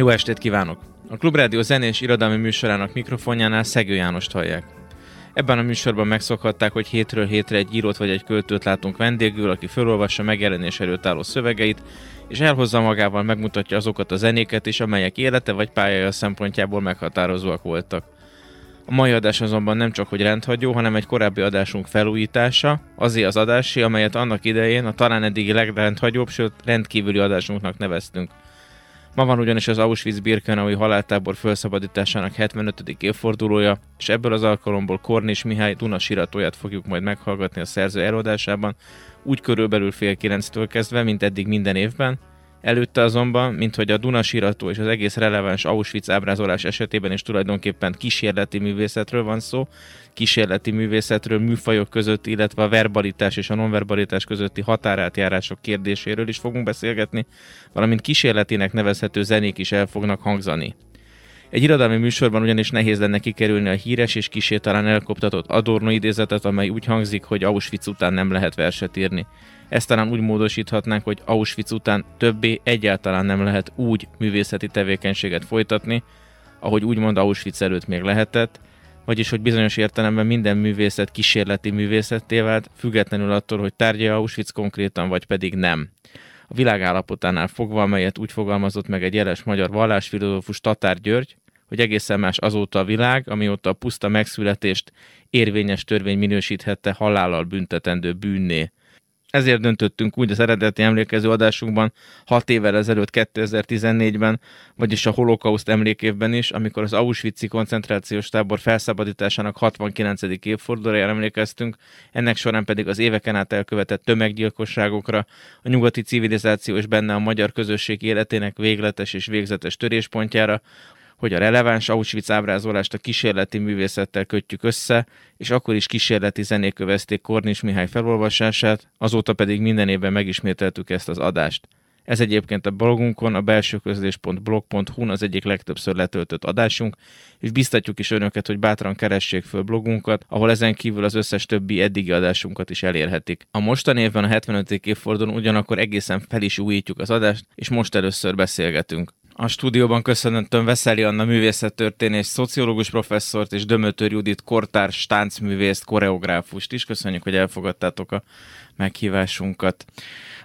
Jó estét kívánok! A Klubrádió zenés irodalmi műsorának mikrofonjánál Szegő Jánost hallják. Ebben a műsorban megszokhatták, hogy hétről hétre egy írót vagy egy költőt látunk vendégül, aki felolvassa megjelenés előtt álló szövegeit, és elhozza magával megmutatja azokat a zenéket is, amelyek élete vagy pályája szempontjából meghatározóak voltak. A mai adás azonban nem csak hogy rendhagyó, hanem egy korábbi adásunk felújítása, azért az adásé, amelyet annak idején a talán eddigi legrendhagyóbb, sőt rendkívüli adásunknak neveztünk. Ma van ugyanis az Auschwitz-Birkenaui haláltábor felszabadításának 75. évfordulója, és ebből az alkalomból Kornis Mihály Duna siratóját fogjuk majd meghallgatni a szerző előadásában, úgy körülbelül fél kilenctől kezdve, mint eddig minden évben, Előtte azonban, mint hogy a Duna sírató és az egész releváns Auschwitz ábrázolás esetében is tulajdonképpen kísérleti művészetről van szó, kísérleti művészetről, műfajok között, illetve a verbalitás és a nonverbalitás közötti határátjárások kérdéséről is fogunk beszélgetni, valamint kísérletének nevezhető zenék is el fognak hangzani. Egy irodalmi műsorban ugyanis nehéz lenne kikerülni a híres és kisé talán elkoptatott Adorno idézetet, amely úgy hangzik, hogy Auschwitz után nem lehet verset írni. Ezt talán úgy módosíthatnánk, hogy Auschwitz után többé egyáltalán nem lehet úgy művészeti tevékenységet folytatni, ahogy úgymond Auschwitz előtt még lehetett, vagyis hogy bizonyos értelemben minden művészet kísérleti művészetté vált, függetlenül attól, hogy tárgya Auschwitz konkrétan, vagy pedig nem. A világ állapotánál fogva, amelyet úgy fogalmazott meg egy jeles magyar vallásfilozófus Tatár György, hogy egészen más azóta a világ, amióta a puszta megszületést érvényes törvény minősíthette halállal büntetendő bűnné. Ezért döntöttünk úgy az eredeti emlékező adásunkban 6 évvel ezelőtt 2014-ben, vagyis a holokauszt emlékévben is, amikor az Auschwitz-i koncentrációs tábor felszabadításának 69. évfordulójára emlékeztünk, ennek során pedig az éveken át elkövetett tömeggyilkosságokra, a nyugati civilizáció és benne a magyar közösség életének végletes és végzetes töréspontjára, hogy a releváns Auschwitz ábrázolást a kísérleti művészettel kötjük össze, és akkor is kísérleti zenék kövezték Kornis Mihály felolvasását, azóta pedig minden évben megismételtük ezt az adást. Ez egyébként a blogunkon, a belsőközlés.blog.hu az egyik legtöbbször letöltött adásunk, és biztatjuk is önöket, hogy bátran keressék föl blogunkat, ahol ezen kívül az összes többi eddigi adásunkat is elérhetik. A mostani évben a 75. évfordulón ugyanakkor egészen fel is újítjuk az adást, és most először beszélgetünk. A stúdióban köszöntöm Veszeli Anna művészettörténés, szociológus professzort és Dömötör Judit kortárs táncművészt, koreográfust is. Köszönjük, hogy elfogadtátok a meghívásunkat.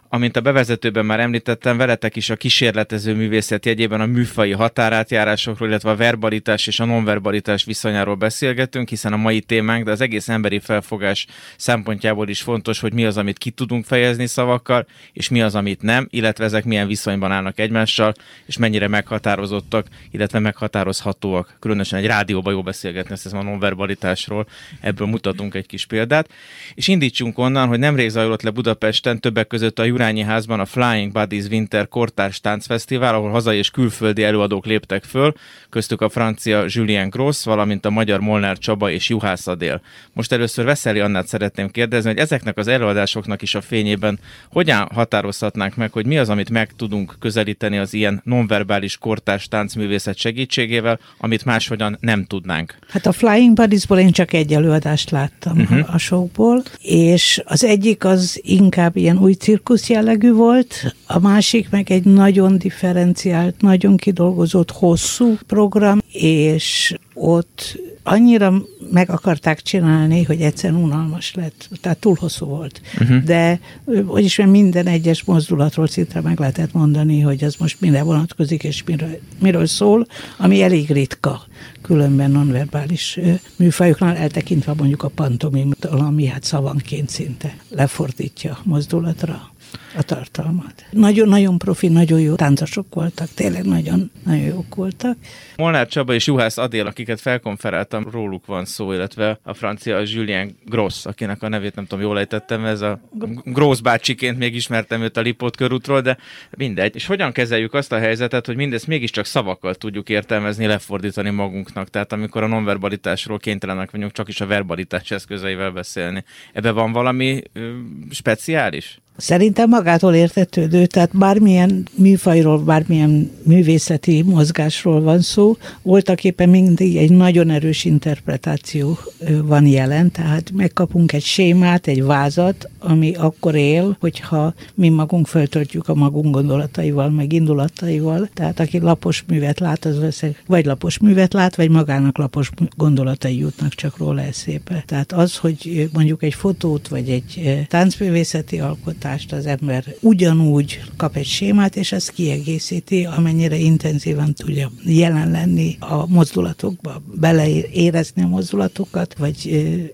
Amint a bevezetőben már említettem, veletek is a kísérletező művészet jegyében a műfai határátjárásokról, illetve a verbalitás és a nonverbalitás viszonyáról beszélgetünk, hiszen a mai témánk, de az egész emberi felfogás szempontjából is fontos, hogy mi az, amit ki tudunk fejezni szavakkal, és mi az, amit nem, illetve ezek milyen viszonyban állnak egymással, és mennyire meghatározottak, illetve meghatározhatóak. Különösen egy rádióban jó beszélgetni ezt a nonverbalitásról, ebből mutatunk egy kis példát. És indítsunk onnan, hogy nemrég zajlott le Budapesten többek között a Jurányi házban a Flying Buddies Winter Kortárs Táncfesztivál, ahol hazai és külföldi előadók léptek föl, köztük a francia Julien Gross, valamint a magyar Molnár Csaba és Juhász Adél. Most először Veszeli Annát szeretném kérdezni, hogy ezeknek az előadásoknak is a fényében hogyan határozhatnánk meg, hogy mi az, amit meg tudunk közelíteni az ilyen nonverbális kortárs táncművészet segítségével, amit máshogyan nem tudnánk? Hát a Flying Buddiesból én csak egy előadást láttam uh-huh. a showból, és az egyik az inkább ilyen új cirkusz jellegű volt, a másik meg egy nagyon differenciált, nagyon kidolgozott, hosszú program, és ott annyira meg akarták csinálni, hogy egyszerűen unalmas lett, tehát túl hosszú volt. Uh-huh. De vagyis minden egyes mozdulatról szinte meg lehetett mondani, hogy az most mire vonatkozik, és miről, miről szól, ami elég ritka, különben nonverbális műfajoknál, eltekintve mondjuk a pantomimtól, ami hát szavanként szinte lefordítja mozdulatra. A tartalmat. Nagyon-nagyon profi, nagyon jó táncosok voltak, tényleg nagyon, nagyon jók voltak. Molnár Csaba és Juhász Adél, akiket felkonferáltam, róluk van szó, illetve a francia Julien Gross, akinek a nevét nem tudom, jól ejtettem, ez a Gross bácsiként még ismertem őt a Lipót körútról, de mindegy. És hogyan kezeljük azt a helyzetet, hogy mindezt mégiscsak szavakkal tudjuk értelmezni, lefordítani magunknak. Tehát amikor a nonverbalitásról kénytelenek vagyunk csak is a verbalitás eszközeivel beszélni. Ebbe van valami ö, speciális? Szerintem magától értetődő, tehát bármilyen műfajról, bármilyen művészeti mozgásról van szó, voltak éppen mindig egy nagyon erős interpretáció van jelen, tehát megkapunk egy sémát, egy vázat, ami akkor él, hogyha mi magunk föltöltjük a magunk gondolataival, meg indulataival, tehát aki lapos művet lát, az veszek, vagy lapos művet lát, vagy magának lapos gondolatai jutnak csak róla eszébe. Tehát az, hogy mondjuk egy fotót, vagy egy táncművészeti alkot alkotást az ember ugyanúgy kap egy sémát, és ezt kiegészíti, amennyire intenzíven tudja jelen lenni a mozdulatokba, beleérezni a mozdulatokat, vagy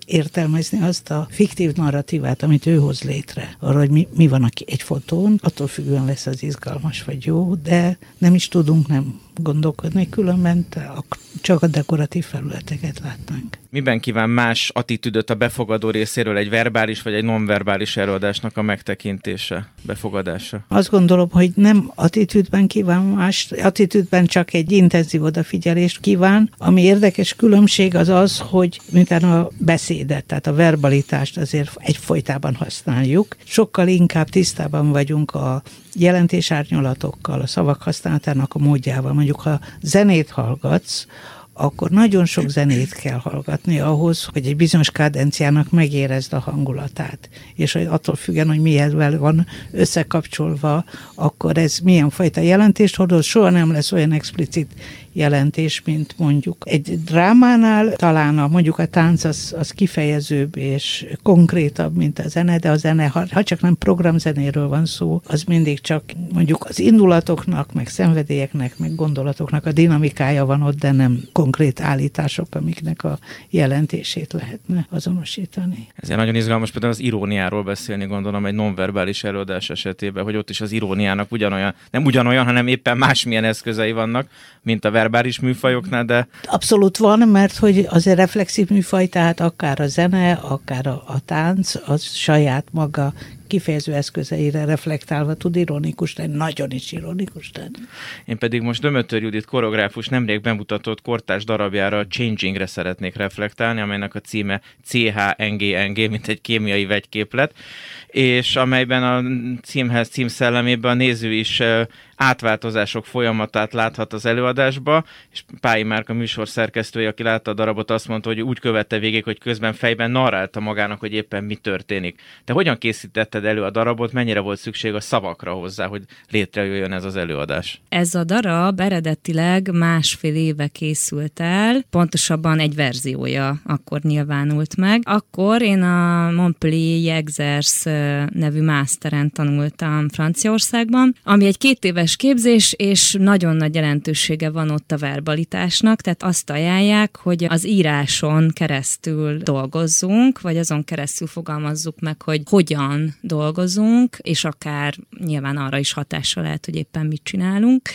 értelmezni azt a fiktív narratívát, amit ő hoz létre. Arra, hogy mi, mi van egy fotón, attól függően lesz az izgalmas vagy jó, de nem is tudunk nem gondolkodni, különben csak a dekoratív felületeket látnánk. Miben kíván más attitűdöt a befogadó részéről egy verbális vagy egy nonverbális előadásnak a megtekintése, befogadása? Azt gondolom, hogy nem attitűdben kíván más, attitűdben csak egy intenzív odafigyelést kíván. Ami érdekes különbség az az, hogy miután a beszédet, tehát a verbalitást azért egyfolytában használjuk, sokkal inkább tisztában vagyunk a jelentésárnyalatokkal, a szavak használatának a módjával. Mondjuk, ha zenét hallgatsz, akkor nagyon sok zenét kell hallgatni ahhoz, hogy egy bizonyos kádenciának megérezd a hangulatát. És hogy attól függen, hogy milyenvel van összekapcsolva, akkor ez milyen fajta jelentést hordoz, soha nem lesz olyan explicit jelentés, mint mondjuk egy drámánál talán a, mondjuk a tánc az, az kifejezőbb és konkrétabb, mint a zene, de a zene, ha, ha csak nem programzenéről van szó, az mindig csak mondjuk az indulatoknak, meg szenvedélyeknek, meg gondolatoknak a dinamikája van ott, de nem konkrét állítások, amiknek a jelentését lehetne azonosítani. Ezért nagyon izgalmas például az iróniáról beszélni, gondolom, egy nonverbális előadás esetében, hogy ott is az iróniának ugyanolyan, nem ugyanolyan, hanem éppen másmilyen eszközei vannak, mint a verbális műfajoknál, de... Abszolút van, mert hogy az egy reflexív műfaj, tehát akár a zene, akár a, a tánc, az saját maga kifejező eszközeire reflektálva tud ironikus lenni, nagyon is ironikus lenni. Én pedig most Dömötör Judit koreográfus nemrég bemutatott kortás darabjára a Changingre szeretnék reflektálni, amelynek a címe CHNGNG, mint egy kémiai vegyképlet, és amelyben a címhez, címszellemében a néző is átváltozások folyamatát láthat az előadásba, és Pályi a műsor szerkesztője, aki látta a darabot, azt mondta, hogy úgy követte végig, hogy közben fejben narrálta magának, hogy éppen mi történik. Te hogyan készítetted elő a darabot, mennyire volt szükség a szavakra hozzá, hogy létrejöjjön ez az előadás? Ez a darab eredetileg másfél éve készült el, pontosabban egy verziója akkor nyilvánult meg. Akkor én a Montpellier Jegzers nevű másteren tanultam Franciaországban, ami egy két éves éves képzés, és nagyon nagy jelentősége van ott a verbalitásnak, tehát azt ajánlják, hogy az íráson keresztül dolgozzunk, vagy azon keresztül fogalmazzuk meg, hogy hogyan dolgozunk, és akár nyilván arra is hatással lehet, hogy éppen mit csinálunk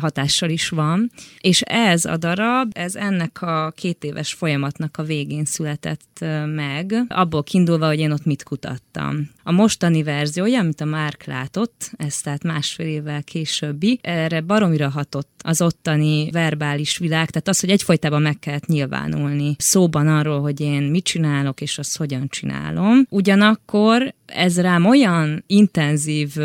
hatással is van, és ez a darab, ez ennek a két éves folyamatnak a végén született meg, abból kiindulva, hogy én ott mit kutattam. A mostani verziója, amit a Márk látott, ez tehát másfél évvel későbbi, erre baromira hatott az ottani verbális világ, tehát az, hogy egyfolytában meg kellett nyilvánulni szóban arról, hogy én mit csinálok, és azt hogyan csinálom. Ugyanakkor ez rám olyan intenzív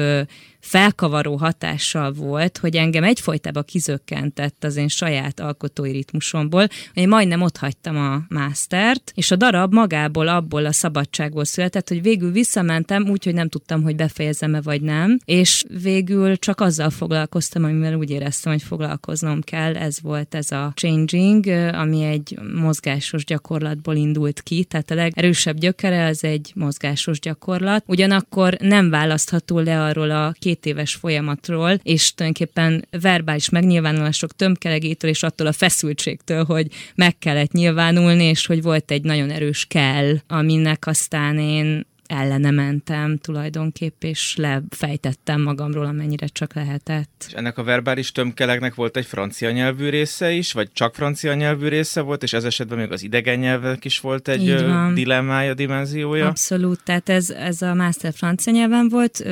felkavaró hatással volt, hogy engem egyfolytában kizökkentett az én saját alkotói ritmusomból, hogy majdnem ott hagytam a mástert, és a darab magából abból a szabadságból született, hogy végül visszamentem úgy, hogy nem tudtam, hogy befejezem-e vagy nem, és végül csak azzal foglalkoztam, amivel úgy éreztem, hogy foglalkoznom kell. Ez volt ez a changing, ami egy mozgásos gyakorlatból indult ki, tehát a legerősebb gyökere az egy mozgásos gyakorlat. Ugyanakkor nem választható le arról a két éves folyamatról, és tulajdonképpen verbális megnyilvánulások tömkelegétől és attól a feszültségtől, hogy meg kellett nyilvánulni, és hogy volt egy nagyon erős kell, aminek aztán én ellene mentem tulajdonképp, és lefejtettem magamról, amennyire csak lehetett. És ennek a verbális tömkelegnek volt egy francia nyelvű része is, vagy csak francia nyelvű része volt, és ez esetben még az idegen nyelvek is volt egy dilemmája, dimenziója? Abszolút, tehát ez, ez a master francia nyelven volt,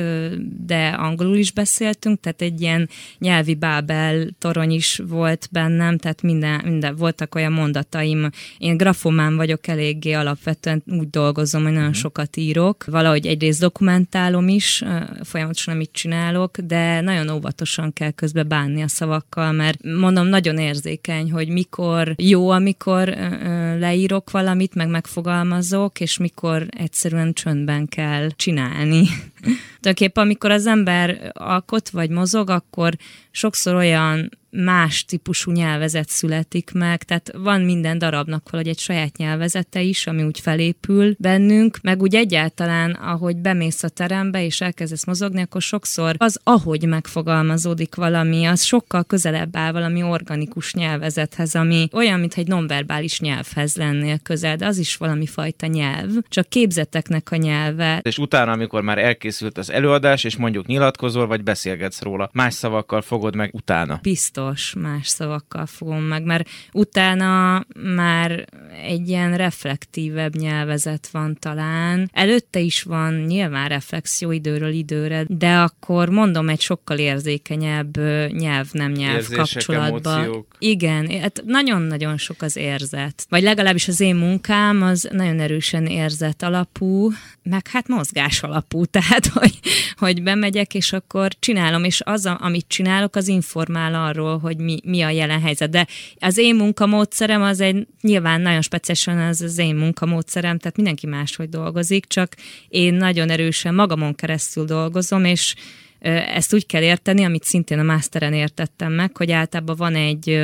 de angolul is beszéltünk, tehát egy ilyen nyelvi bábel torony is volt bennem, tehát minden, minden voltak olyan mondataim. Én grafomán vagyok eléggé alapvetően, úgy dolgozom, hogy nagyon mhm. sokat írok. Valahogy egyrészt dokumentálom is, folyamatosan amit csinálok, de nagyon óvatosan kell közbe bánni a szavakkal, mert mondom, nagyon érzékeny, hogy mikor jó, amikor leírok valamit, meg megfogalmazok, és mikor egyszerűen csöndben kell csinálni. Tulajdonképpen amikor az ember alkot vagy mozog, akkor sokszor olyan más típusú nyelvezet születik meg, tehát van minden darabnak valahogy egy saját nyelvezete is, ami úgy felépül bennünk, meg úgy egyáltalán, ahogy bemész a terembe és elkezdesz mozogni, akkor sokszor az, ahogy megfogalmazódik valami, az sokkal közelebb áll valami organikus nyelvezethez, ami olyan, mintha egy nonverbális nyelvhez lennél közel, de az is valami fajta nyelv, csak képzeteknek a nyelve. És utána, amikor már elkészült az előadás, és mondjuk nyilatkozol, vagy beszélgetsz róla, más szavakkal fogod meg utána. Biztos biztos más szavakkal fogom meg, mert utána már egy ilyen reflektívebb nyelvezet van talán. Előtte is van nyilván reflexió időről időre, de akkor mondom egy sokkal érzékenyebb nyelv-nem nyelv Érzések, kapcsolatban. Emóciók. Igen, hát nagyon-nagyon sok az érzet. Vagy legalábbis az én munkám az nagyon erősen érzet alapú, meg hát mozgás alapú, tehát hogy, hogy bemegyek, és akkor csinálom, és az, amit csinálok, az informál arról, hogy mi, mi a jelen helyzet. De az én munkamódszerem az egy nyilván nagyon speciálisan az az én munkamódszerem, tehát mindenki máshogy dolgozik, csak én nagyon erősen magamon keresztül dolgozom, és ezt úgy kell érteni, amit szintén a masteren értettem meg, hogy általában van egy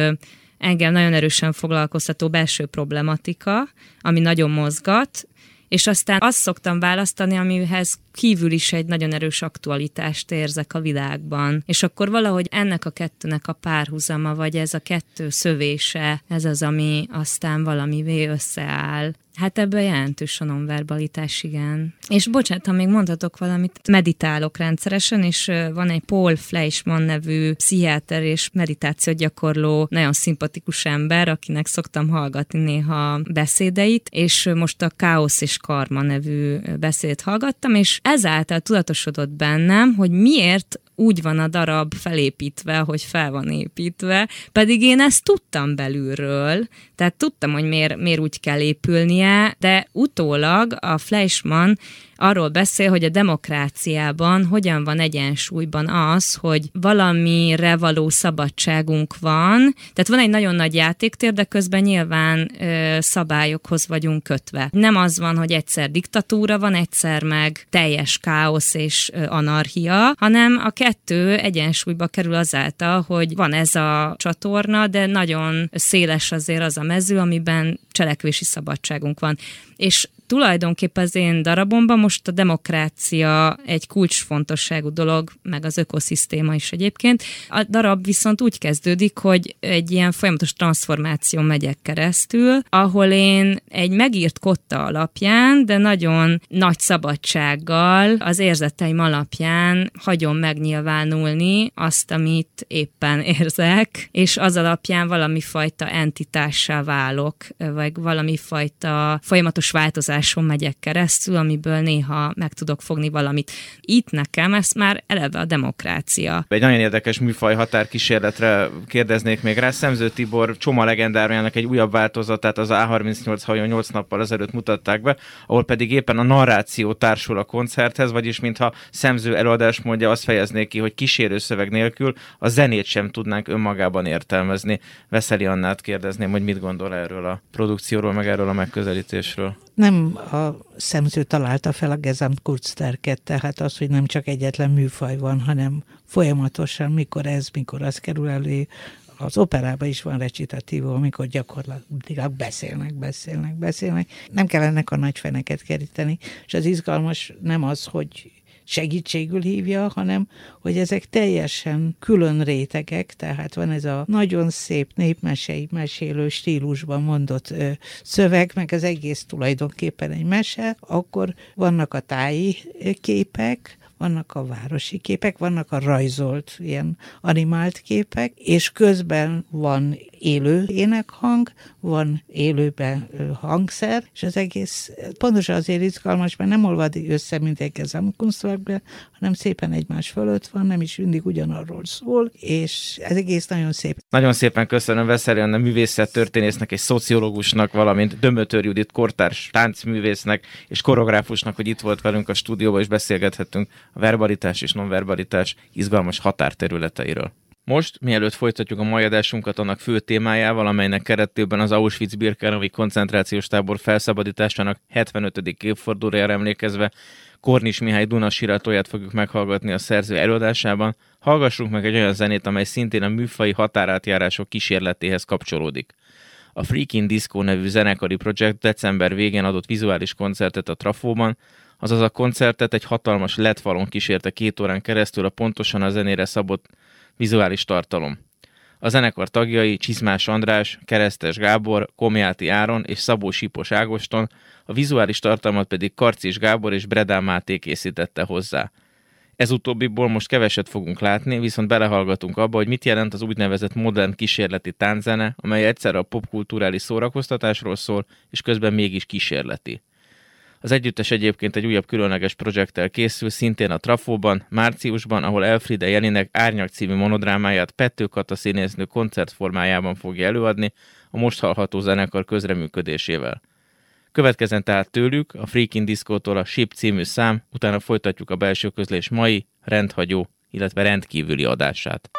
engem nagyon erősen foglalkoztató belső problematika, ami nagyon mozgat, és aztán azt szoktam választani, amihez kívül is egy nagyon erős aktualitást érzek a világban. És akkor valahogy ennek a kettőnek a párhuzama, vagy ez a kettő szövése, ez az, ami aztán valamivé összeáll. Hát ebben jelentős a nonverbalitás, igen. És bocsánat, ha még mondhatok valamit, meditálok rendszeresen, és van egy Paul Fleischmann nevű pszichiáter és meditációt gyakorló, nagyon szimpatikus ember, akinek szoktam hallgatni néha beszédeit, és most a Káosz és Karma nevű beszédet hallgattam, és ezáltal tudatosodott bennem, hogy miért úgy van a darab felépítve, hogy fel van építve, pedig én ezt tudtam belülről, tehát tudtam, hogy miért, miért úgy kell épülnie, de utólag a Fleischmann arról beszél, hogy a demokráciában hogyan van egyensúlyban az, hogy valamire való szabadságunk van, tehát van egy nagyon nagy játéktér, de közben nyilván ö, szabályokhoz vagyunk kötve. Nem az van, hogy egyszer diktatúra van, egyszer meg teljes káosz és ö, anarchia, hanem a kettő egyensúlyba kerül azáltal, hogy van ez a csatorna, de nagyon széles azért az a mező, amiben cselekvési szabadságunk van. És tulajdonképpen az én darabomban most a demokrácia egy kulcsfontosságú dolog, meg az ökoszisztéma is egyébként. A darab viszont úgy kezdődik, hogy egy ilyen folyamatos transformáció megyek keresztül, ahol én egy megírt kotta alapján, de nagyon nagy szabadsággal az érzeteim alapján hagyom megnyilvánulni azt, amit éppen érzek, és az alapján valami fajta entitássá válok, vagy valami fajta folyamatos változás tudáson megyek keresztül, amiből néha meg tudok fogni valamit. Itt nekem ez már eleve a demokrácia. Egy nagyon érdekes műfaj határkísérletre kérdeznék még rá. Szemző Tibor Csoma legendárjának egy újabb változatát az A38 hajó 8 nappal ezelőtt mutatták be, ahol pedig éppen a narráció társul a koncerthez, vagyis mintha Szemző előadás mondja, azt fejeznék ki, hogy kísérő szöveg nélkül a zenét sem tudnánk önmagában értelmezni. Veszeli Annát kérdezném, hogy mit gondol erről a produkcióról, meg erről a megközelítésről nem a szemző találta fel a Gesamtkurzterket, tehát az, hogy nem csak egyetlen műfaj van, hanem folyamatosan, mikor ez, mikor az kerül elő, az operában is van recitatívó, amikor gyakorlatilag beszélnek, beszélnek, beszélnek. Nem kell ennek a nagy feneket keríteni, és az izgalmas nem az, hogy segítségül hívja, hanem hogy ezek teljesen külön rétegek, tehát van ez a nagyon szép népmesei mesélő stílusban mondott ö, szöveg, meg az egész tulajdonképpen egy mese, akkor vannak a táji képek, vannak a városi képek, vannak a rajzolt, ilyen animált képek, és közben van élő énekhang, van élőben hangszer, és az egész pontosan azért izgalmas, mert nem olvad össze mindegy a Kunstwerkbe, hanem szépen egymás fölött van, nem is mindig ugyanarról szól, és ez egész nagyon szép. Nagyon szépen köszönöm Veszeli a művészet történésznek és szociológusnak, valamint Dömötör Judit kortárs táncművésznek és koreográfusnak, hogy itt volt velünk a stúdióban, és beszélgethettünk a verbalitás és nonverbalitás izgalmas határterületeiről. Most, mielőtt folytatjuk a mai adásunkat annak fő témájával, amelynek keretében az Auschwitz-Birkenowi koncentrációs tábor felszabadításának 75. évfordulójára emlékezve Kornis Mihály Duna síratóját fogjuk meghallgatni a szerző előadásában, hallgassunk meg egy olyan zenét, amely szintén a műfai határátjárások kísérletéhez kapcsolódik. A Freaking Disco nevű zenekari projekt december végén adott vizuális koncertet a Trafóban, azaz a koncertet egy hatalmas letfalon kísérte két órán keresztül a pontosan a zenére szabott vizuális tartalom. A zenekar tagjai Csizmás András, Keresztes Gábor, Komjáti Áron és Szabó Sipos Ágoston, a vizuális tartalmat pedig Karcis Gábor és Bredán Máté készítette hozzá. Ez utóbbiból most keveset fogunk látni, viszont belehallgatunk abba, hogy mit jelent az úgynevezett modern kísérleti tánzene, amely egyszerre a popkulturális szórakoztatásról szól, és közben mégis kísérleti. Az együttes egyébként egy újabb különleges projekttel készül, szintén a Trafóban, márciusban, ahol Elfride Jelinek Árnyak című monodrámáját Pettő Kata színésznő koncertformájában fogja előadni, a most hallható zenekar közreműködésével. Következen tehát tőlük a Freaking Disco-tól a Ship című szám, utána folytatjuk a belső közlés mai, rendhagyó, illetve rendkívüli adását.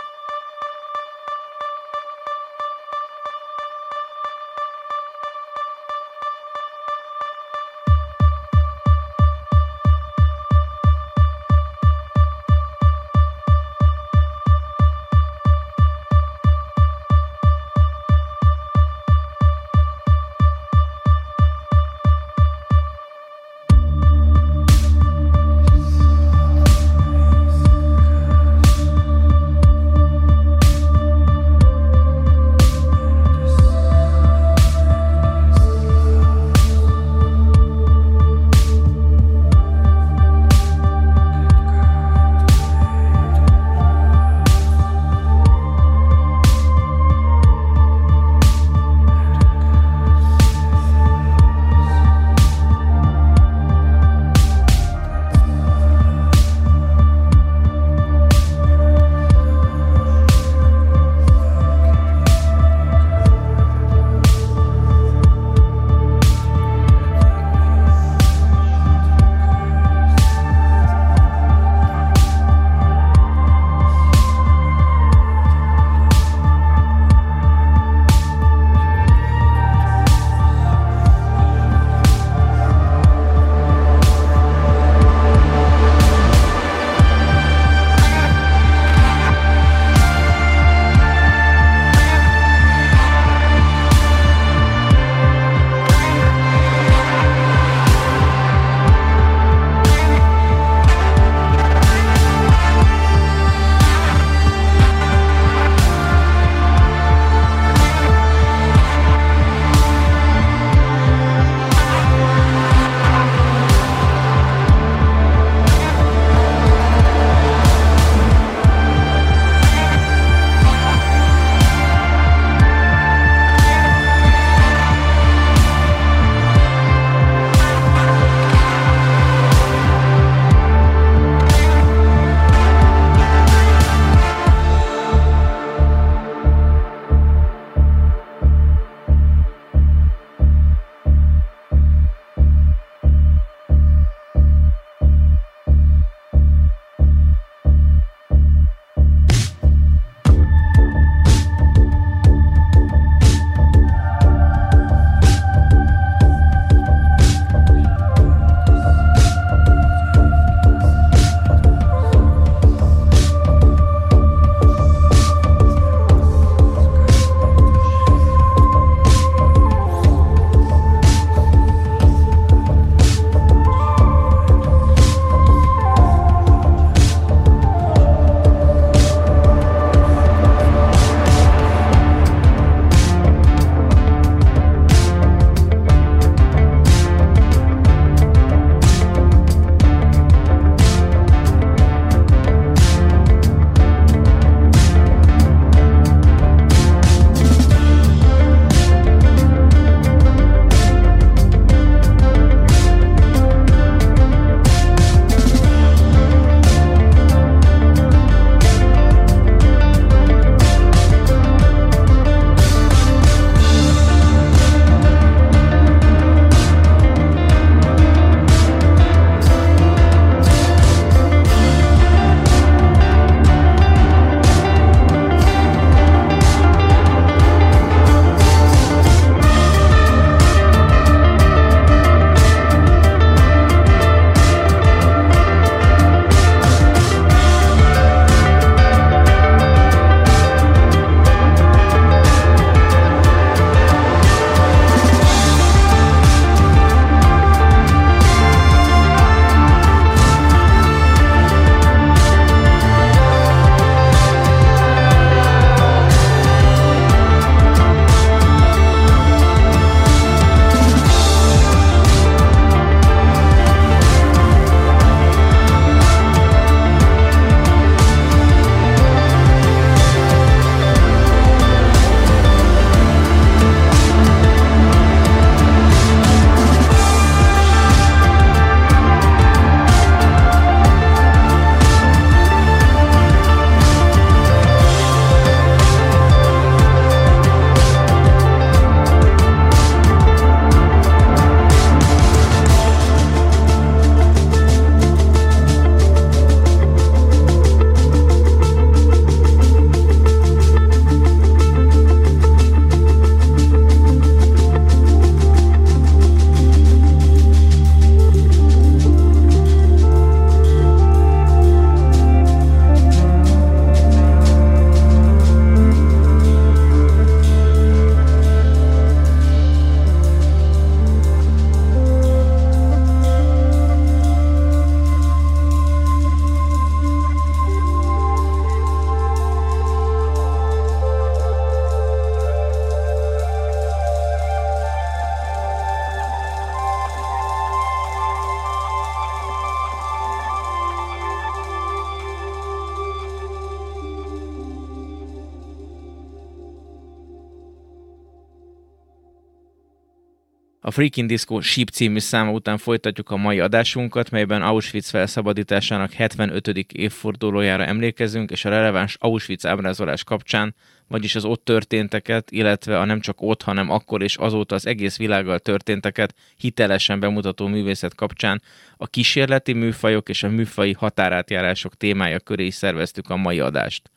A Freaking Disco Sheep című száma után folytatjuk a mai adásunkat, melyben Auschwitz felszabadításának 75. évfordulójára emlékezünk, és a releváns Auschwitz ábrázolás kapcsán, vagyis az ott történteket, illetve a nem csak ott, hanem akkor és azóta az egész világgal történteket hitelesen bemutató művészet kapcsán a kísérleti műfajok és a műfai határátjárások témája köré is szerveztük a mai adást.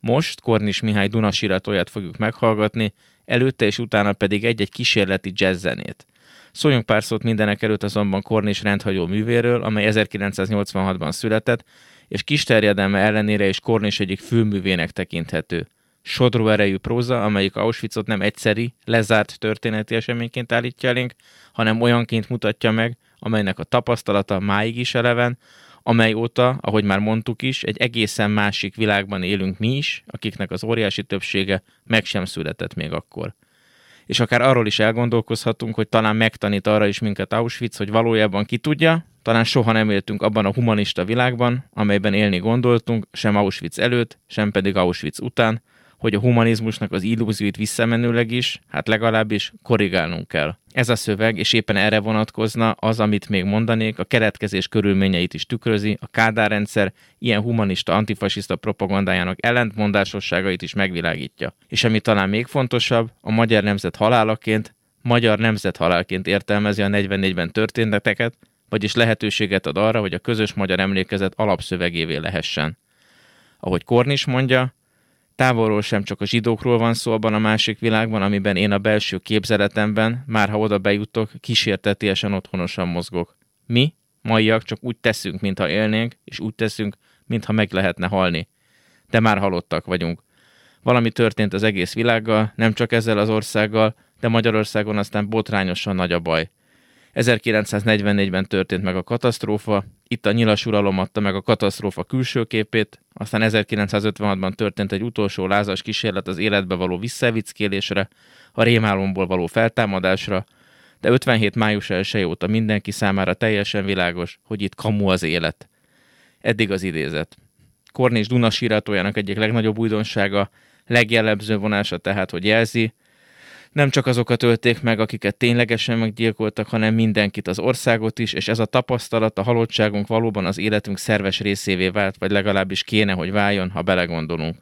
Most Kornis Mihály Dunasiratóját fogjuk meghallgatni, előtte és utána pedig egy-egy kísérleti jazzzenét. Szóljunk pár szót mindenek előtt azonban Kornis rendhagyó művéről, amely 1986-ban született, és kis terjedelme ellenére is Kornis egyik főművének tekinthető. Sodró erejű próza, amelyik Auschwitzot nem egyszeri, lezárt történeti eseményként állítja elénk, hanem olyanként mutatja meg, amelynek a tapasztalata máig is eleven, amely óta, ahogy már mondtuk is, egy egészen másik világban élünk mi is, akiknek az óriási többsége meg sem született még akkor. És akár arról is elgondolkozhatunk, hogy talán megtanít arra is minket Auschwitz, hogy valójában ki tudja, talán soha nem éltünk abban a humanista világban, amelyben élni gondoltunk, sem Auschwitz előtt, sem pedig Auschwitz után, hogy a humanizmusnak az illúzióit visszamenőleg is, hát legalábbis korrigálnunk kell. Ez a szöveg, és éppen erre vonatkozna az, amit még mondanék, a keretkezés körülményeit is tükrözi, a Kádár rendszer ilyen humanista, antifasiszta propagandájának ellentmondásosságait is megvilágítja. És ami talán még fontosabb, a magyar nemzet halálaként, magyar nemzet halálként értelmezi a 44-ben történeteket, vagyis lehetőséget ad arra, hogy a közös magyar emlékezet alapszövegévé lehessen. Ahogy Kornis mondja, Távolról sem csak a zsidókról van szó abban a másik világban, amiben én a belső képzeletemben, már ha oda bejutok, kísértetiesen otthonosan mozgok. Mi, maiak csak úgy teszünk, mintha élnénk, és úgy teszünk, mintha meg lehetne halni. De már halottak vagyunk. Valami történt az egész világgal, nem csak ezzel az országgal, de Magyarországon aztán botrányosan nagy a baj. 1944-ben történt meg a katasztrófa, itt a nyilas uralom adta meg a katasztrófa külső képét, aztán 1956-ban történt egy utolsó lázas kísérlet az életbe való visszavickélésre, a rémálomból való feltámadásra, de 57. május 1 óta mindenki számára teljesen világos, hogy itt kamu az élet. Eddig az idézet. Kornés Duna sírátójának egyik legnagyobb újdonsága, legjellemző vonása tehát, hogy jelzi, nem csak azokat ölték meg, akiket ténylegesen meggyilkoltak, hanem mindenkit, az országot is, és ez a tapasztalat, a halottságunk valóban az életünk szerves részévé vált, vagy legalábbis kéne, hogy váljon, ha belegondolunk.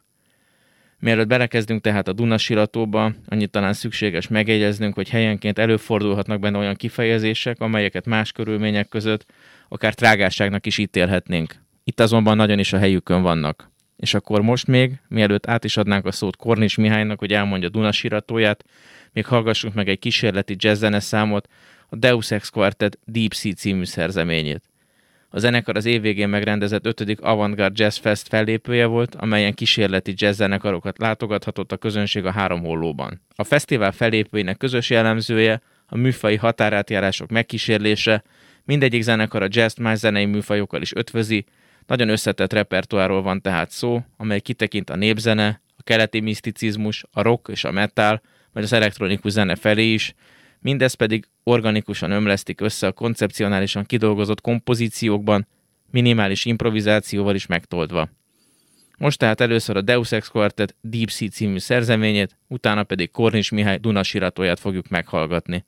Mielőtt belekezdünk tehát a Dunasiratóba, annyit talán szükséges megjegyeznünk, hogy helyenként előfordulhatnak benne olyan kifejezések, amelyeket más körülmények között akár trágásságnak is ítélhetnénk. Itt azonban nagyon is a helyükön vannak. És akkor most még, mielőtt át is adnánk a szót Kornis Mihálynak, hogy elmondja Dunasiratóját, még hallgassunk meg egy kísérleti jazz számot, a Deus Ex Quartet Deep Sea című szerzeményét. A zenekar az évvégén megrendezett 5. Avantgarde Jazz Fest fellépője volt, amelyen kísérleti jazz zenekarokat látogathatott a közönség a három hollóban. A fesztivál fellépőinek közös jellemzője a műfai határátjárások megkísérlése, mindegyik zenekar a jazz más zenei műfajokkal is ötvözi, nagyon összetett repertoárról van tehát szó, amely kitekint a népzene, a keleti miszticizmus, a rock és a metal, vagy az elektronikus zene felé is, mindez pedig organikusan ömlesztik össze a koncepcionálisan kidolgozott kompozíciókban, minimális improvizációval is megtoldva. Most tehát először a Deus Ex Quartet Deep Sea című szerzeményét, utána pedig Kornis Mihály Dunasiratóját fogjuk meghallgatni.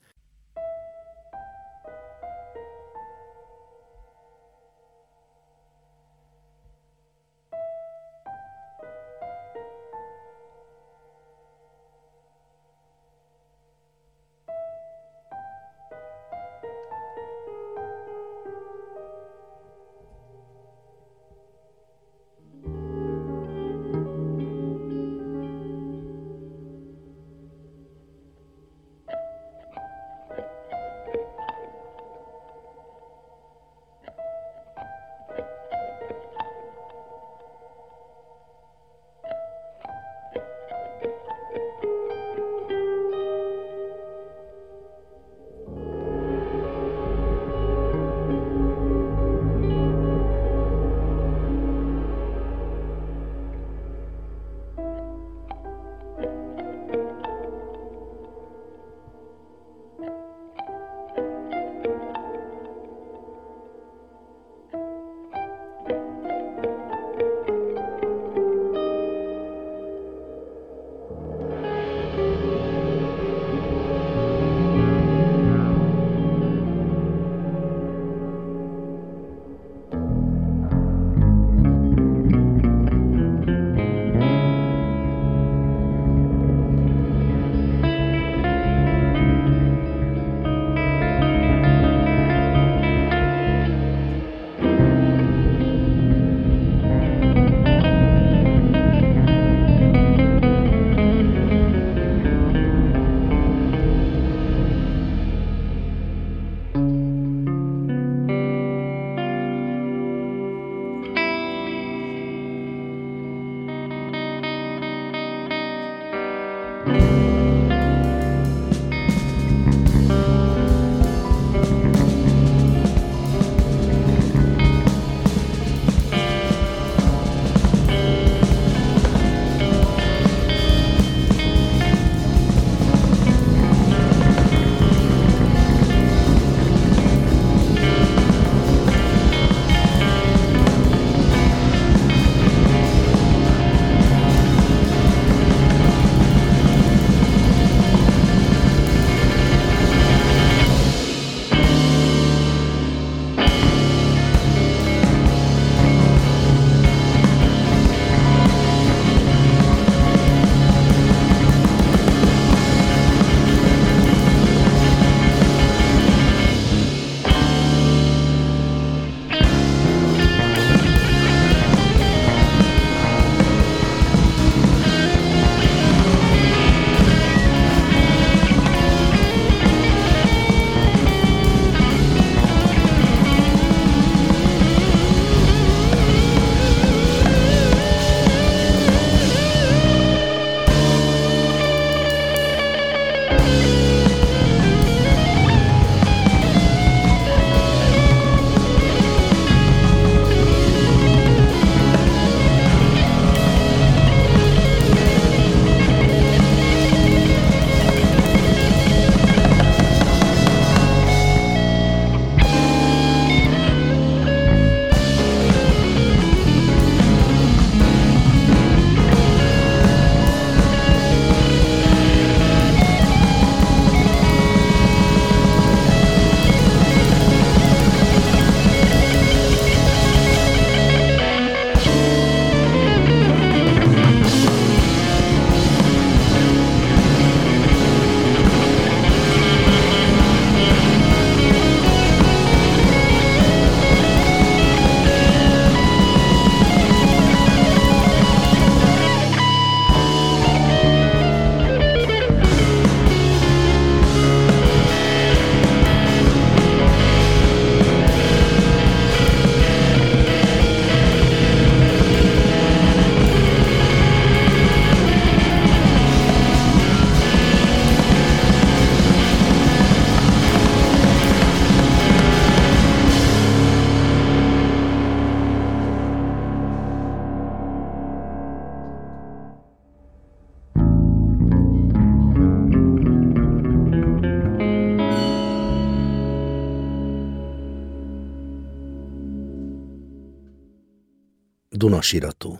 Dunasirató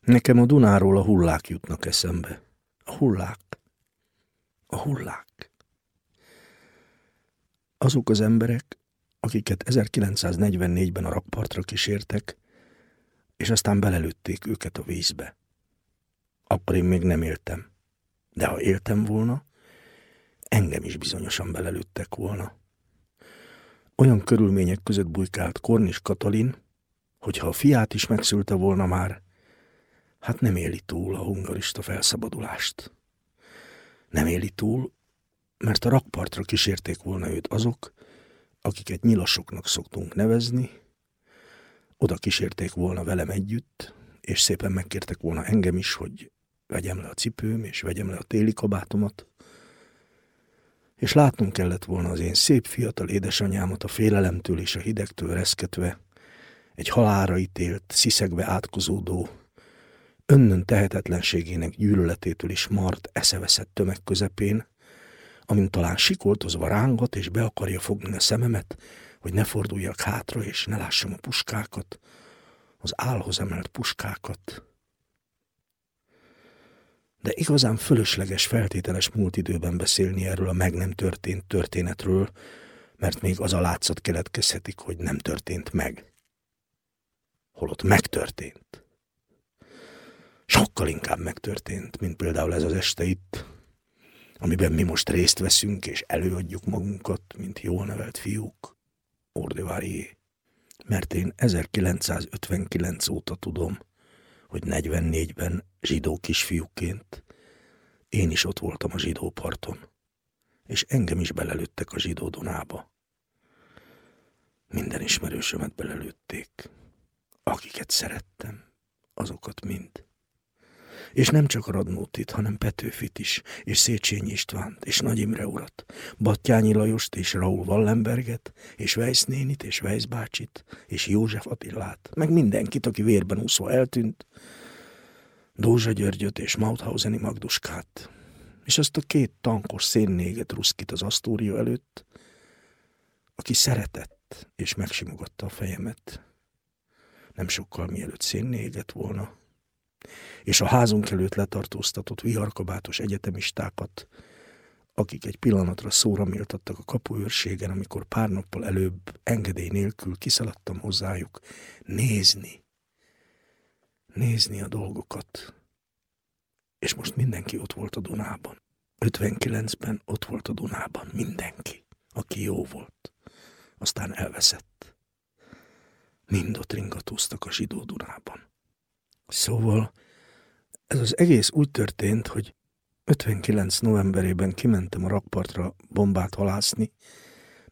Nekem a Dunáról a hullák jutnak eszembe. A hullák. A hullák. Azok az emberek, akiket 1944-ben a rakpartra kísértek, és aztán belelőtték őket a vízbe. Akkor én még nem éltem. De ha éltem volna, engem is bizonyosan belelőttek volna. Olyan körülmények között bujkált Kornis Katalin, hogyha a fiát is megszülte volna már, hát nem éli túl a hungarista felszabadulást. Nem éli túl, mert a rakpartra kísérték volna őt azok, akiket nyilasoknak szoktunk nevezni, oda kísérték volna velem együtt, és szépen megkértek volna engem is, hogy vegyem le a cipőm, és vegyem le a téli kabátomat, és látnunk kellett volna az én szép fiatal édesanyámat a félelemtől és a hidegtől reszketve, egy halára ítélt, sziszegve átkozódó, önnön tehetetlenségének gyűlöletétől is mart, eszeveszett tömeg közepén, amint talán sikoltozva rángat és be akarja fogni a szememet, hogy ne forduljak hátra és ne lássam a puskákat, az álhoz emelt puskákat. De igazán fölösleges, feltételes múlt időben beszélni erről a meg nem történt történetről, mert még az a látszat keletkezhetik, hogy nem történt meg holott megtörtént. Sokkal inkább megtörtént, mint például ez az este itt, amiben mi most részt veszünk, és előadjuk magunkat, mint jól nevelt fiúk. Ordevárié. Mert én 1959 óta tudom, hogy 44-ben zsidó kisfiúként én is ott voltam a zsidó parton, és engem is belelőttek a zsidó Donába. Minden ismerősömet belelőtték akiket szerettem, azokat mind. És nem csak Radnótit, hanem Petőfit is, és Széchenyi Istvánt, és Nagy Imre urat, Battyányi Lajost, és Raúl Wallenberget, és Weiss nénit, és Weiss bácsit, és József Attillát, meg mindenkit, aki vérben úszva eltűnt, Dózsa Györgyöt és Mauthauseni Magduskát, és azt a két tankos szénnéget ruszkit az Asztória előtt, aki szeretett és megsimogatta a fejemet. Nem sokkal mielőtt szénnéget volna, és a házunk előtt letartóztatott viharkabátos egyetemistákat, akik egy pillanatra szóra méltattak a kapuőrségen, amikor pár nappal előbb engedély nélkül kiszaladtam hozzájuk, nézni, nézni a dolgokat. És most mindenki ott volt a Dunában. 59-ben ott volt a Dunában mindenki, aki jó volt. Aztán elveszett. Mind ott ringatúztak a zsidó Dunában. Szóval ez az egész úgy történt, hogy 59 novemberében kimentem a rakpartra bombát halászni,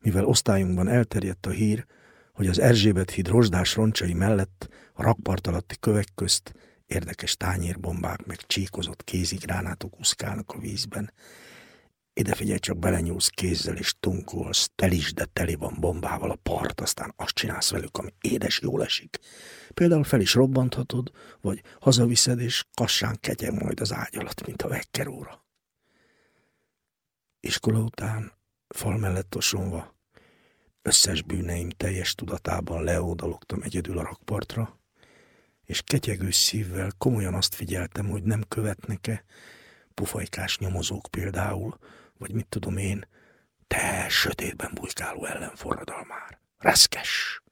mivel osztályunkban elterjedt a hír, hogy az Erzsébet híd rozsdás roncsai mellett a rakpart alatti kövek közt érdekes tányérbombák meg csíkozott kézigránátok úszkálnak a vízben, ide figyelj, csak belenyúlsz kézzel és tunkolsz, tel is, de teli van bombával a part, aztán azt csinálsz velük, ami édes jól esik. Például fel is robbanthatod, vagy hazaviszed, és kassán kegyeg majd az ágy alatt, mint a vekkeróra. Iskola után, fal mellett osonva, összes bűneim teljes tudatában leódalogtam egyedül a rakpartra, és ketyegő szívvel komolyan azt figyeltem, hogy nem követnek-e, pufajkás nyomozók például, vagy mit tudom én, te sötétben bujkáló ellenforradalmár. Reszkes!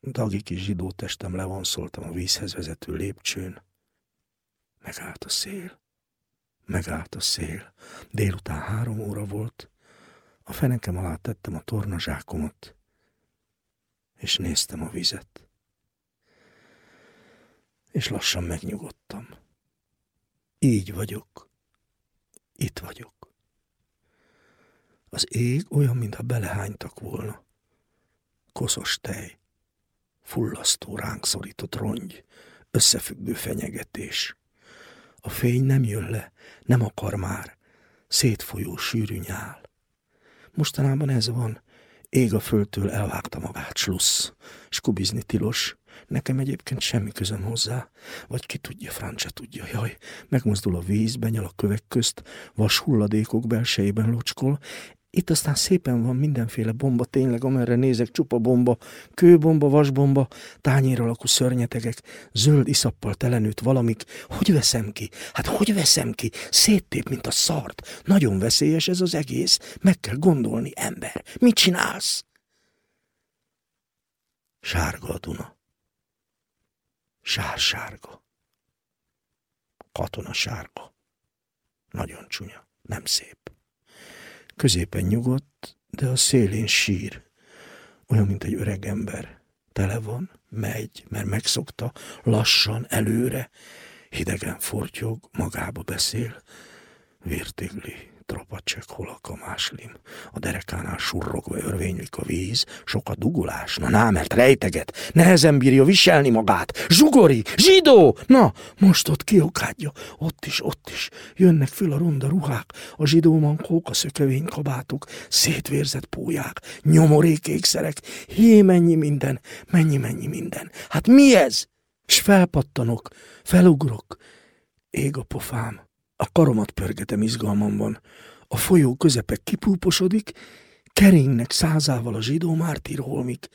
Dagi kis zsidó testem levonszoltam a vízhez vezető lépcsőn. Megállt a szél. Megállt a szél. Délután három óra volt. A fenekem alá tettem a tornazsákomat, és néztem a vizet. És lassan megnyugodtam. Így vagyok. Itt vagyok. Az ég olyan, mintha belehánytak volna. Koszos tej, fullasztó ránk szorított rongy, összefüggő fenyegetés. A fény nem jön le, nem akar már, szétfolyó sűrű nyál. Mostanában ez van, ég a földtől elvágta magát slussz, s kubizni tilos, Nekem egyébként semmi közöm hozzá, vagy ki tudja, Francia tudja. Jaj, megmozdul a víz, benyal a kövek közt, vas hulladékok belsejében locskol, itt aztán szépen van mindenféle bomba, tényleg, amerre nézek, csupa bomba, kőbomba, vasbomba, tányér alakú szörnyetegek, zöld iszappal telenőtt valamik. Hogy veszem ki? Hát hogy veszem ki? Széttép, mint a szart. Nagyon veszélyes ez az egész. Meg kell gondolni, ember. Mit csinálsz? Sárga a Duna. Sársárga. Katona sárga. Nagyon csúnya, nem szép. Középen nyugodt, de a szélén sír. Olyan, mint egy öreg ember. Tele van, megy, mert megszokta, lassan, előre, hidegen fortyog, magába beszél, vértigli, trapacsek, hol a máslim. A derekánál surrogva örvénylik a víz, sok a dugulás. Na, ná, mert rejteget, nehezen bírja viselni magát. Zsugori, zsidó! Na, most ott kiokádja, ott is, ott is. Jönnek föl a ronda ruhák, a zsidó mankók, a szökevény kabátok, szétvérzett pólyák, nyomorék ékszerek. Hé, mennyi minden, mennyi, mennyi minden. Hát mi ez? S felpattanok, felugrok, ég a pofám. A karomat pörgetem izgalmamban. A folyó közepe kipúposodik, keringnek százával a zsidó mártírholmik,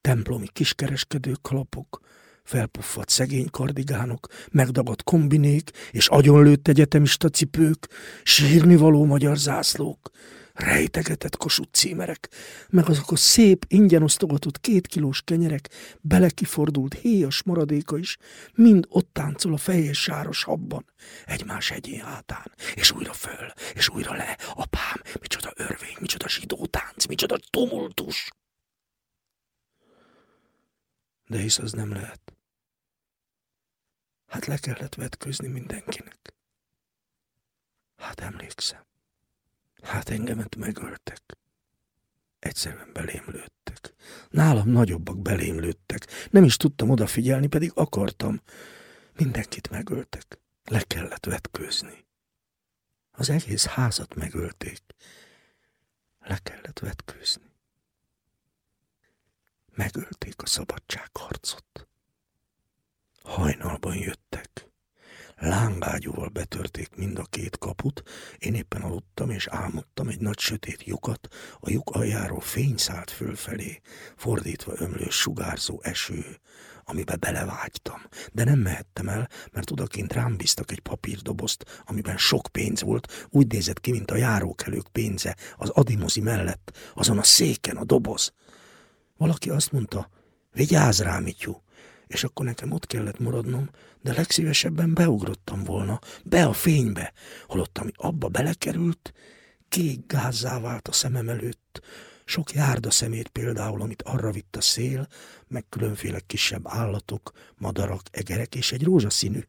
templomi kiskereskedők kalapok, felpuffadt szegény kardigánok, megdagadt kombinék és agyonlőtt egyetemista cipők, sírni való magyar zászlók, rejtegetett kosut címerek, meg azok a szép, ingyen osztogatott két kilós kenyerek, belekifordult héjas maradéka is, mind ott táncol a fejes sáros habban, egymás egyén hátán, és újra föl, és újra le. Apám, micsoda örvény, micsoda zsidó tánc, micsoda tumultus! De hisz az nem lehet. Hát le kellett vetközni mindenkinek. Hát emlékszem. Hát engemet megöltek. Egyszerűen belém lőttek. Nálam nagyobbak belém lőttek. Nem is tudtam odafigyelni, pedig akartam. Mindenkit megöltek. Le kellett vetkőzni. Az egész házat megölték. Le kellett vetkőzni. Megölték a szabadságharcot. Hajnalban jöttek. Lángvágyúval betörték mind a két kaput, én éppen aludtam és álmodtam egy nagy sötét lyukat, a lyuk aljáról fény szállt fölfelé, fordítva ömlő sugárzó eső, amibe belevágytam. De nem mehettem el, mert odakint rám bíztak egy papírdobozt, amiben sok pénz volt, úgy nézett ki, mint a járókelők pénze, az adimozi mellett, azon a széken a doboz. Valaki azt mondta, vigyázz rá, Mityu, és akkor nekem ott kellett maradnom, de legszívesebben beugrottam volna, be a fénybe, holott ami abba belekerült, kék gázzá vált a szemem előtt, sok járda szemét például, amit arra vitt a szél, meg különféle kisebb állatok, madarak, egerek és egy rózsaszínű,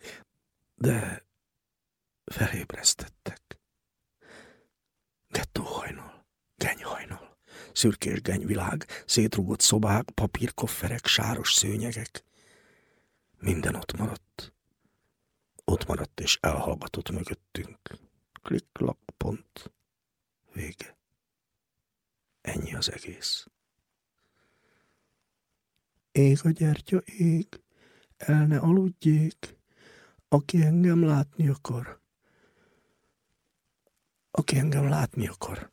de felébresztettek. Gettóhajnal, genyhajnal, szürkés genyvilág, szétrugott szobák, papírkofferek, sáros szőnyegek. Minden ott maradt. Ott maradt és elhallgatott mögöttünk. Klik-klak, pont. Vége. Ennyi az egész. Ég a gyertya, ég, el ne aludjék, aki engem látni akar. Aki engem látni akar,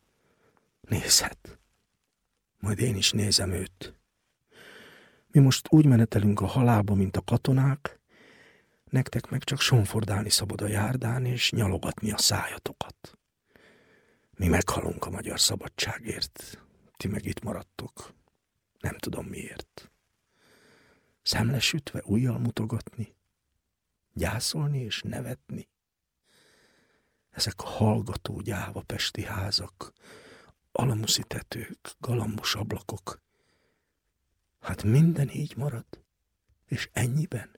nézhet. Majd én is nézem őt. Mi most úgy menetelünk a halálba, mint a katonák, nektek meg csak sonfordálni szabad a járdán, és nyalogatni a szájatokat. Mi meghalunk a magyar szabadságért, ti meg itt maradtok. Nem tudom miért. Szemlesütve újjal mutogatni, gyászolni és nevetni. Ezek a hallgató gyáva pesti házak, alamuszi tetők, galambos ablakok, Hát minden így marad. És ennyiben.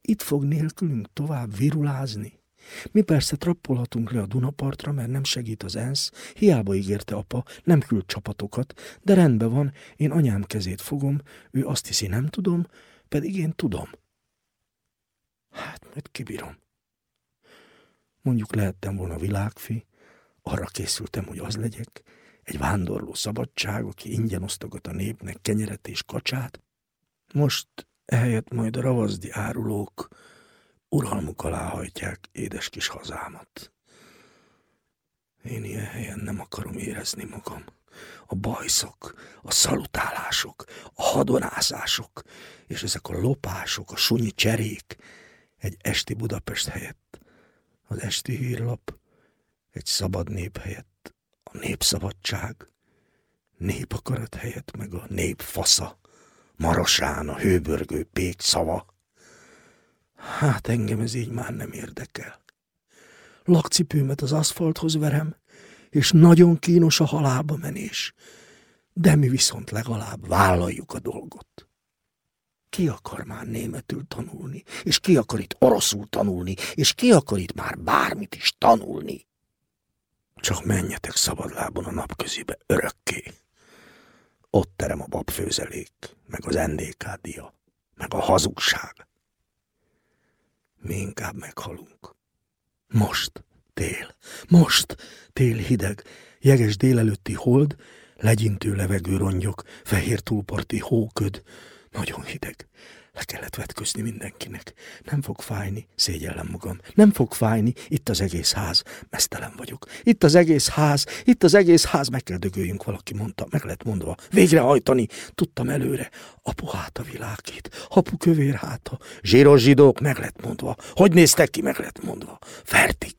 Itt fog nélkülünk tovább virulázni. Mi persze trappolhatunk le a Dunapartra, mert nem segít az ENSZ, hiába ígérte apa, nem küld csapatokat, de rendben van, én anyám kezét fogom, ő azt hiszi nem tudom, pedig én tudom. Hát, majd kibírom. Mondjuk lehettem volna világfi, arra készültem, hogy az legyek, egy vándorló szabadság, aki ingyen osztogat a népnek kenyeret és kacsát, most ehelyett majd a ravazdi árulók uralmuk alá hajtják édes kis hazámat. Én ilyen helyen nem akarom érezni magam. A bajszok, a szalutálások, a hadonászások, és ezek a lopások, a sunyi cserék egy esti Budapest helyett, az esti hírlap egy szabad nép helyett a népszabadság, népakarat helyett meg a nép fasza, marosán a hőbörgő pék szava. Hát engem ez így már nem érdekel. Lakcipőmet az aszfalthoz verem, és nagyon kínos a halálba menés, de mi viszont legalább vállaljuk a dolgot. Ki akar már németül tanulni, és ki akar itt oroszul tanulni, és ki akar itt már bármit is tanulni? Csak menjetek szabadlábon a napközibe örökké. Ott terem a babfőzelék, meg az NDK meg a hazugság. Mi inkább meghalunk. Most tél, most tél hideg, jeges délelőtti hold, legyintő levegő rongyok, fehér túlparti hóköd, nagyon hideg, le kellett vetközni mindenkinek. Nem fog fájni, szégyellem magam. Nem fog fájni, itt az egész ház. Mesztelen vagyok. Itt az egész ház, itt az egész ház. Meg kell dögöljünk, valaki mondta. Meg lett mondva. Végrehajtani. Tudtam előre. Apu háta világít. Apu kövér háta. Zsíros zsidók. Meg lett mondva. Hogy néztek ki? Meg lett mondva. Fertig.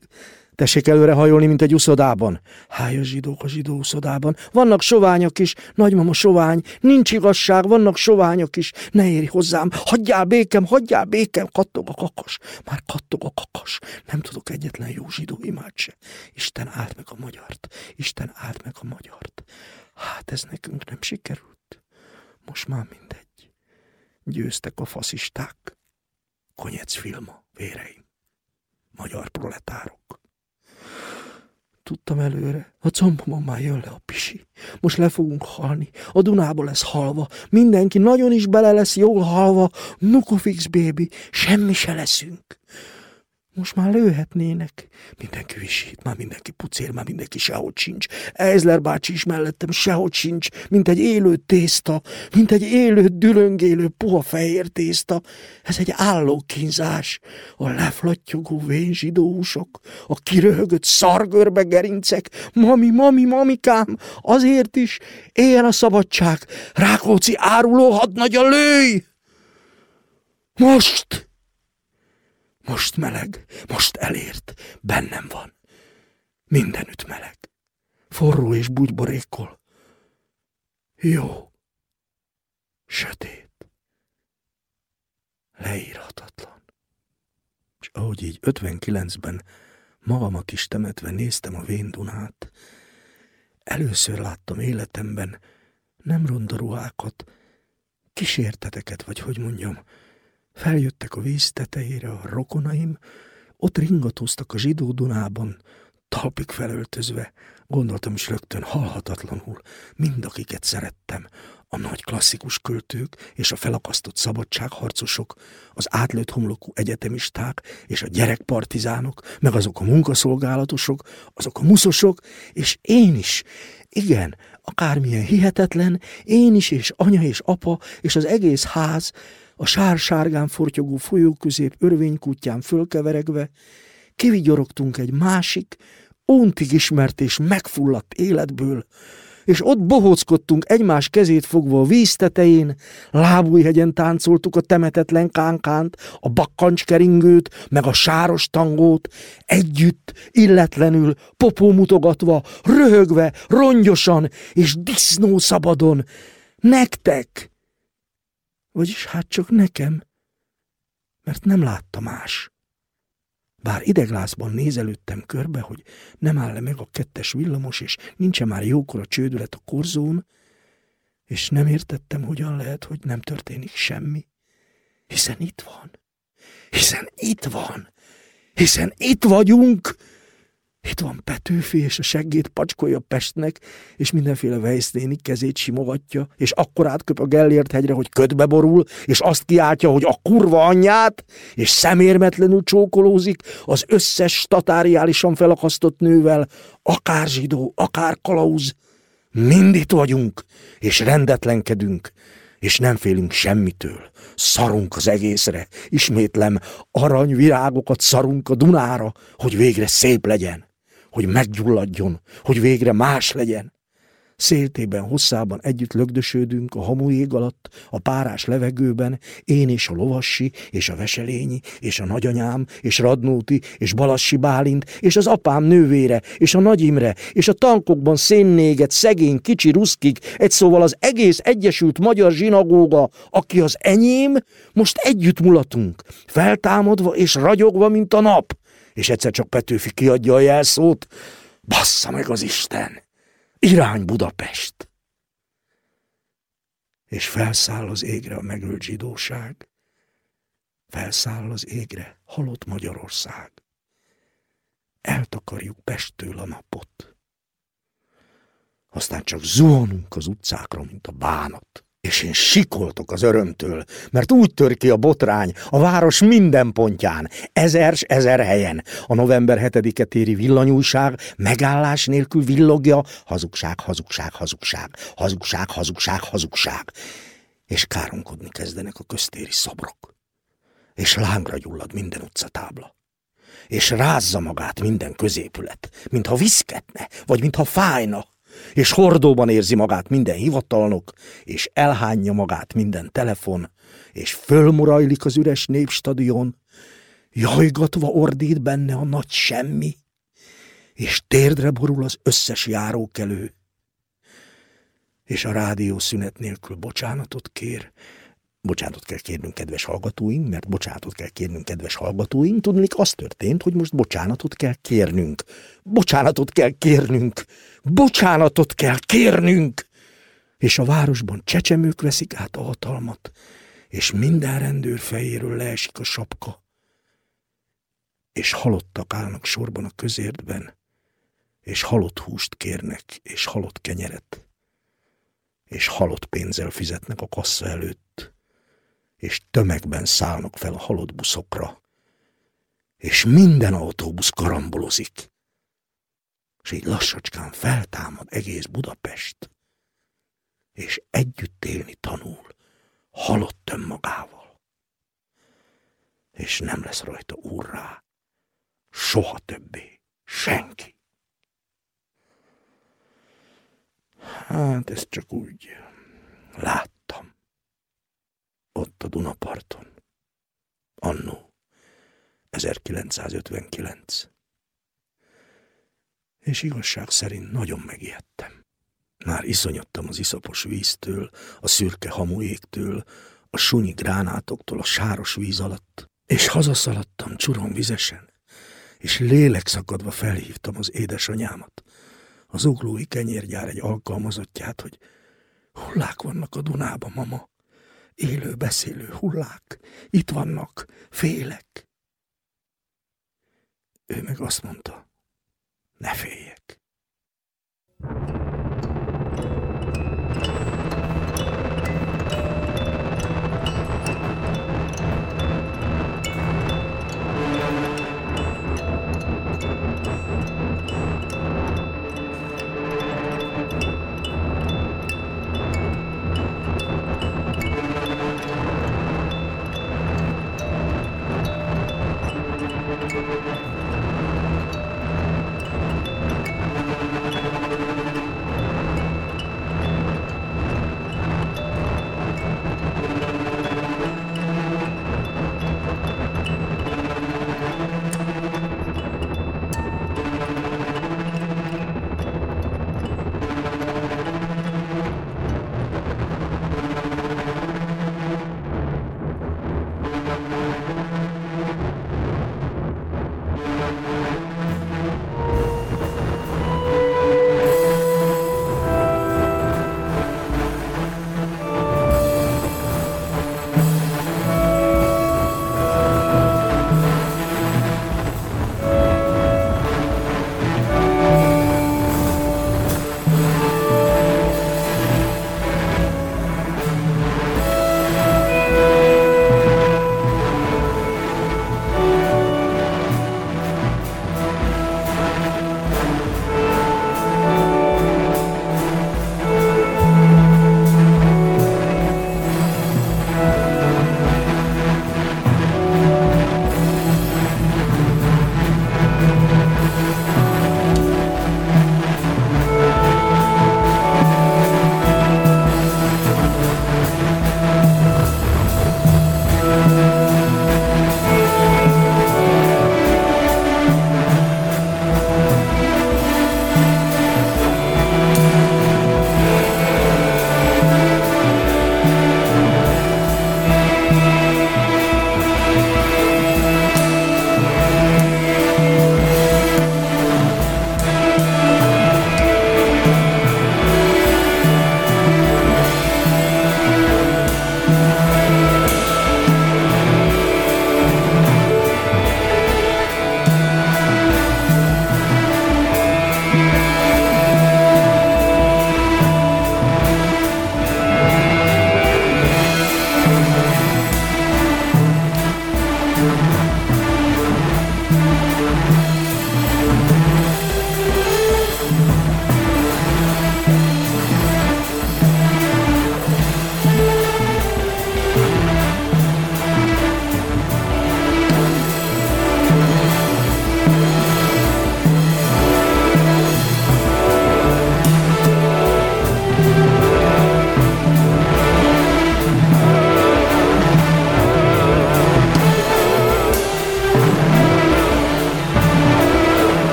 Tessék előre hajolni, mint egy uszodában. Háj a zsidók a zsidó uszodában. Vannak soványok is, nagymama sovány. Nincs igazság, vannak soványok is. Ne érj hozzám, hagyjál békem, hagyjál békem, kattog a kakas. Már kattog a kakas. Nem tudok egyetlen jó zsidó imád se. Isten állt meg a magyart. Isten állt meg a magyart. Hát ez nekünk nem sikerült. Most már mindegy. Győztek a faszisták. Konyec filma, véreim. Magyar proletárok. Tudtam előre, a combomon már jön le a pisi. Most le fogunk halni, a Dunába lesz halva, mindenki nagyon is bele lesz jól halva, nukufix baby, semmi se leszünk. Most már lőhetnének. Mindenki visít, már mindenki pucér, már mindenki sehogy sincs. Eizler bácsi is mellettem sehogy sincs, mint egy élő tészta, mint egy élő, dülöngélő, puha fehér tészta. Ez egy állókínzás. A leflattyogó vén zsidóusok, a kiröhögött szargörbe gerincek. Mami, mami, mamikám, azért is éljen a szabadság. Rákóczi áruló hadnagya lőj! Most! Most meleg, most elért, bennem van. Mindenütt meleg. Forró és bugyborékol. Jó. Sötét. Leírhatatlan. És ahogy így 59-ben magamat is temetve néztem a Véndunát, először láttam életemben nem ronda ruhákat, kísérteteket, vagy hogy mondjam, Feljöttek a víz tetejére a rokonaim, ott ringatóztak a zsidó Dunában, talpig felöltözve, gondoltam is rögtön halhatatlanul, mind akiket szerettem, a nagy klasszikus költők és a felakasztott szabadságharcosok, az átlőtt homlokú egyetemisták és a gyerekpartizánok, meg azok a munkaszolgálatosok, azok a muszosok, és én is, igen, akármilyen hihetetlen, én is, és anya és apa, és az egész ház, a sár-sárgán fortyogó folyó közép örvénykutyán fölkeveregve, kivigyorogtunk egy másik, óntig ismert és megfulladt életből, és ott bohóckodtunk egymás kezét fogva a víz tetején, lábújhegyen táncoltuk a temetetlen kánkánt, a bakkancskeringőt, meg a sáros tangót, együtt, illetlenül, popó mutogatva, röhögve, rongyosan és disznó szabadon. Nektek! Vagyis hát csak nekem, mert nem látta más. Bár ideglázban nézelődtem körbe, hogy nem áll -e meg a kettes villamos, és nincsen már jókor a csődület a korzón, és nem értettem, hogyan lehet, hogy nem történik semmi. Hiszen itt van. Hiszen itt van. Hiszen itt vagyunk. Itt van Petőfi, és a seggét pacskolja Pestnek, és mindenféle vejsznéni kezét simogatja, és akkor átköp a Gellért hegyre, hogy ködbe borul, és azt kiáltja, hogy a kurva anyját, és szemérmetlenül csókolózik az összes statáriálisan felakasztott nővel, akár zsidó, akár kalauz. Mind itt vagyunk, és rendetlenkedünk, és nem félünk semmitől. Szarunk az egészre, ismétlem, aranyvirágokat szarunk a Dunára, hogy végre szép legyen hogy meggyulladjon, hogy végre más legyen. Széltében, hosszában együtt lögdösödünk a hamujég alatt, a párás levegőben, én és a lovassi, és a veselényi, és a nagyanyám, és Radnóti, és Balassi Bálint, és az apám nővére, és a Nagy Imre, és a tankokban szénnéget szegény kicsi ruszkik, egy szóval az egész Egyesült Magyar Zsinagóga, aki az enyém, most együtt mulatunk, feltámadva és ragyogva, mint a nap és egyszer csak Petőfi kiadja a jelszót, bassza meg az Isten, irány Budapest. És felszáll az égre a megölt zsidóság, felszáll az égre halott Magyarország. Eltakarjuk Pesttől a napot. Aztán csak zuhanunk az utcákra, mint a bánat és én sikoltok az örömtől, mert úgy tör ki a botrány a város minden pontján, ezer s ezer helyen. A november 7-e téri villanyújság megállás nélkül villogja, hazugság, hazugság, hazugság, hazugság, hazugság, hazugság. És káromkodni kezdenek a köztéri szobrok. És lángra gyullad minden utcatábla és rázza magát minden középület, mintha viszketne, vagy mintha fájna, és hordóban érzi magát minden hivatalnok, és elhányja magát minden telefon, és fölmurajlik az üres népstadion, jajgatva ordít benne a nagy semmi, és térdre borul az összes járókelő, és a rádió szünet nélkül bocsánatot kér, Bocsánatot kell kérnünk, kedves hallgatóink, mert bocsánatot kell kérnünk, kedves hallgatóink. Tudnék, az történt, hogy most bocsánatot kell kérnünk. Bocsánatot kell kérnünk. Bocsánatot kell kérnünk. És a városban csecsemők veszik át a hatalmat, és minden rendőr fejéről leesik a sapka. És halottak állnak sorban a közértben, és halott húst kérnek, és halott kenyeret, és halott pénzzel fizetnek a kassa előtt és tömegben szállnak fel a halott buszokra, és minden autóbusz karambolozik. És így lassacskán feltámad egész Budapest, és együtt élni tanul, halott önmagával. És nem lesz rajta úrrá, soha többé, senki. Hát ezt csak úgy láttam. Ott a Dunaparton. Annó. 1959. És igazság szerint nagyon megijedtem. Már iszonyodtam az iszapos víztől, a szürke hamuéktől, a sunyi gránátoktól a sáros víz alatt, és hazaszaladtam csuron vizesen, és lélekszakadva felhívtam az édesanyámat, az uglói kenyérgyár egy alkalmazottját, hogy hullák vannak a Dunába, mama. Élő, beszélő hullák. Itt vannak, félek. Ő meg azt mondta, ne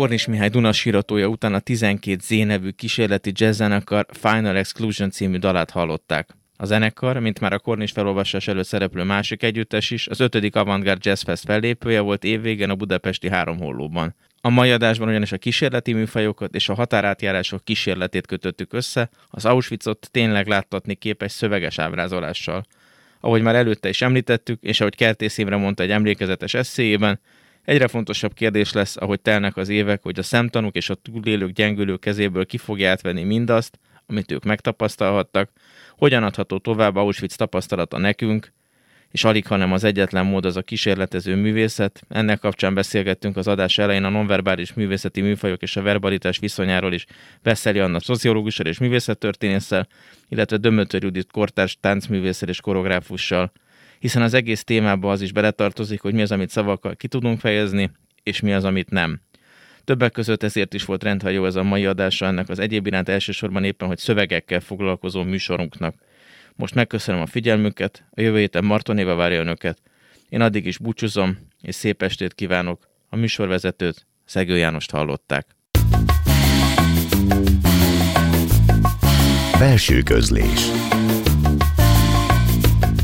Kornis Mihály Duna síratója után a 12 Z nevű kísérleti jazzzenekar Final Exclusion című dalát hallották. A zenekar, mint már a Kornis felolvasás előtt szereplő másik együttes is, az 5. Avantgard Jazz Fest fellépője volt évvégen a budapesti Három Hollóban. A mai adásban ugyanis a kísérleti műfajokat és a határátjárások kísérletét kötöttük össze, az Auschwitzot tényleg láttatni képes szöveges ábrázolással. Ahogy már előtte is említettük, és ahogy Kertész Imre mondta egy emlékezetes eszéjében, Egyre fontosabb kérdés lesz, ahogy telnek az évek, hogy a szemtanúk és a túlélők gyengülők kezéből ki fogja átvenni mindazt, amit ők megtapasztalhattak, hogyan adható tovább Auschwitz tapasztalata nekünk, és alig, hanem az egyetlen mód az a kísérletező művészet. Ennek kapcsán beszélgettünk az adás elején a nonverbális művészeti műfajok és a verbalitás viszonyáról is Veszeli Anna szociológussal és művészettörténésszel, illetve Dömötör Judit kortárs táncművésszel és koreográfussal hiszen az egész témába az is beletartozik, hogy mi az, amit szavakkal ki tudunk fejezni, és mi az, amit nem. Többek között ezért is volt rendhagyó ez a mai adása ennek az egyéb iránt elsősorban éppen, hogy szövegekkel foglalkozó műsorunknak. Most megköszönöm a figyelmüket, a jövő héten Martonéva várja önöket. Én addig is búcsúzom, és szép estét kívánok. A műsorvezetőt, Szegő Jánost hallották. Belső közlés